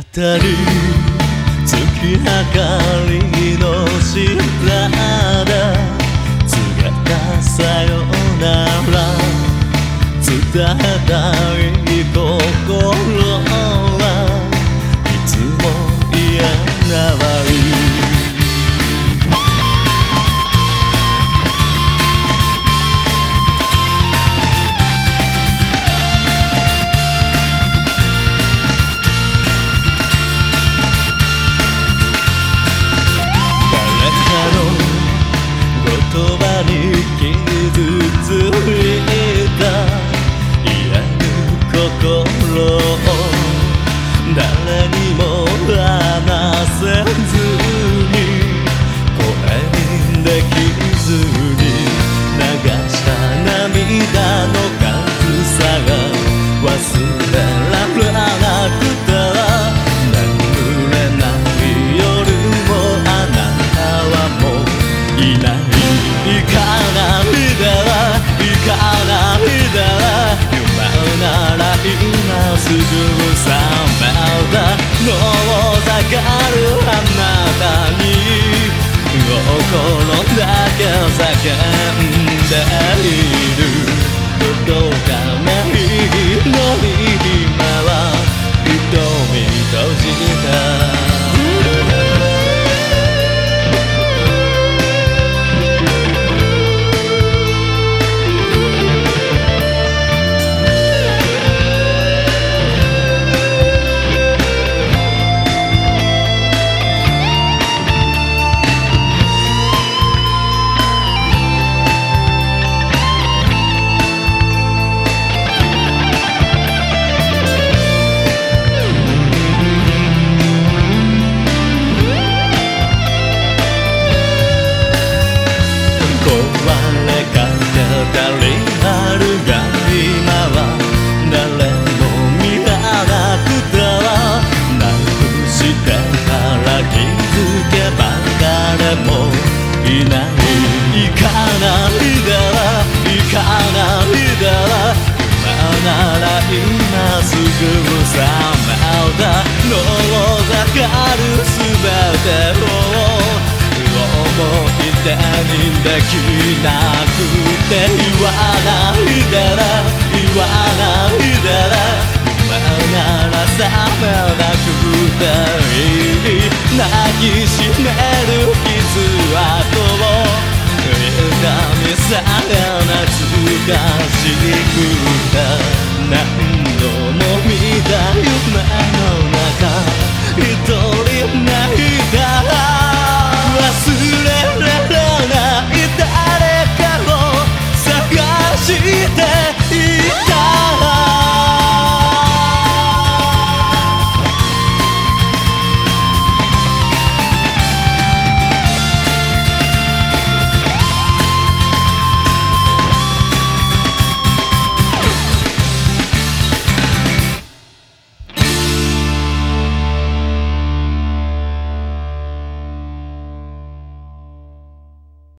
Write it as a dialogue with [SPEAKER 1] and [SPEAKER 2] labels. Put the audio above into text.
[SPEAKER 1] たに月明かりの下だ告げたさよなら伝えたい心心。誰にも話せずに声にできずに流した涙の数さが忘れ今すぐ覚めたかるあなたに心だけない行かないで行かないで今なら今すぐ覚めた遠ざかる全てを思い出にできなくて言わないでな言わないでな今なら覚めなくていい抱きしめさえ懐かしい